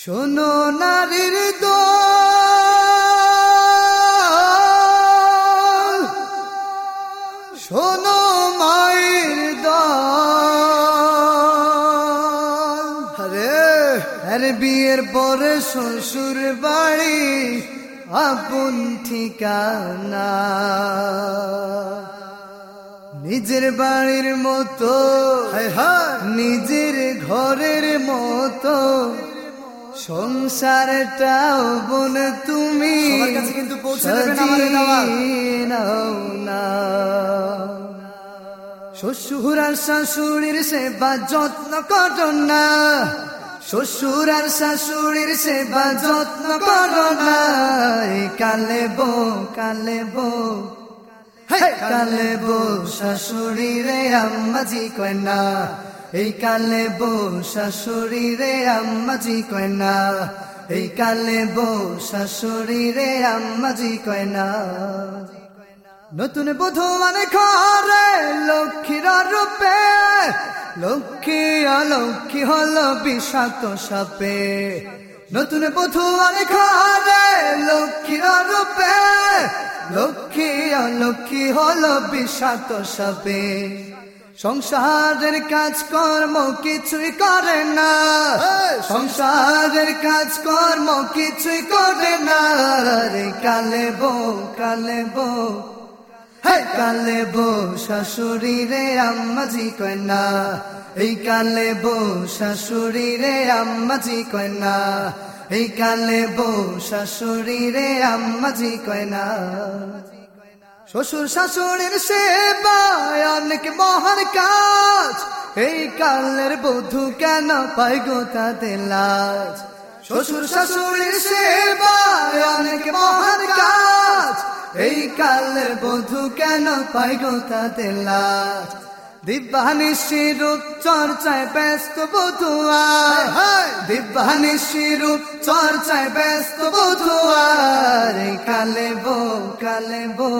শোনো নারীর দো শোনো মায়ের দরে আরে বিয়ের পরে শ্বশুর বাড়ি আপন ঠিকানা। নিজের বাড়ির মতো নিজের ঘরের মতো। সংসারটাও বোন তুমি সবার কাছে কিন্তু পৌঁছে দেবেন আমার না। শ্বশুর আর শাশুড়ির সেবা যত্ন করো না। শ্বশুর আর শাশুড়ির সেবা যত্ন করো না। কালে বো কালে বো কালে বো শাশুড়ি রে আম্মাজি কয় না। এই কালে বো শাশুড়ি রে আম্মাজি কয় না। এই কালে বো শাশুড়ি রে আম্মাজি কয় না। নতুন বধূ মানে ঘরে লক্ষ্মীর রূপে লক্ষ্মী অলক্ষ্মী হলো বিষাক্ত সাপে। নতুন বধূ মানে ঘরে লক্ষ্মীর রূপে লক্ষ্মী অলক্ষ্মী হল বিষাক্ত সাপে। সংসারের কাজকর্ম কিছুই করে না। সংসারের কাজকর্ম কিছুই করে না। রে কালে বউ কালে বউ। হে কালে বউ শাশুড়ি রে আম্মাজি কয় না। এই কালে বউ শাশুড়ি রে আম্মাজি কয় না। এই কালে বউ শাশুড়ি রে আম্মাজি কয় না। শ্বশুর শাশুড়ির সেবায় অনেক মহান কাজ। এই কালের বধূ কেন পাই গো তাতে লাজ? শ্বশুর শাশুড়ির সেবায় অনেক মহান কাজ। এই কালের বধূ কেন পাই গো তাতে লাজ? দিব্যানিশি রূপ চর্চায় ব্যস্ত বধুয়ার দিব্যানিশি রূপ চর্চায় ব্যস্ত বধুয়ার কালে বো কালে বো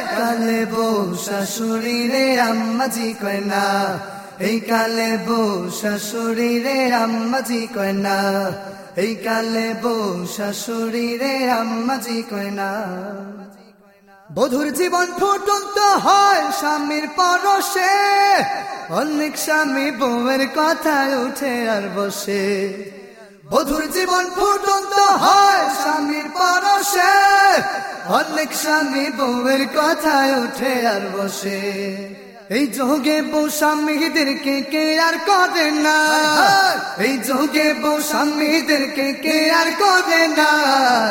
কালে বো শাশুড়ি রে এই কালে বো শাশুড়ি রে এই কালে বো শাশুড়ি রে বধুর জীবন ফুটন্ত হয় স্বামীর পরশে। অনেক স্বামী বউয়ের কথায় উঠে আর বসে। বধুর জীবন ফুটন্ত হয় স্বামীর পরশে। অনেক স্বামী বউয়ের কথায় উঠে আর বসে। এই যোগে বউ স্বামীদেরকে কে আর করে না? এই যোগে বউ স্বামীদেরকে কে আর করে না?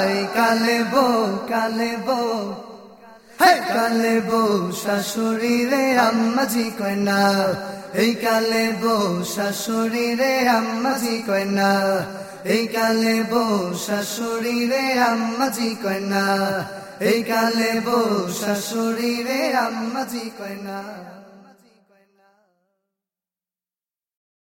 এই কালে বউ কালে বউ। কালে বউ শাশুড়ি রে আম্মাজি কয় না। এই কালে বউ শাশুড়ি রে আম্মাজি কয় না। এই কালে বউ শাশুড়ি রে আম্মাজি কয় না। এই কালে বউ শাশুড়ি রে আম্মাজি কয় না।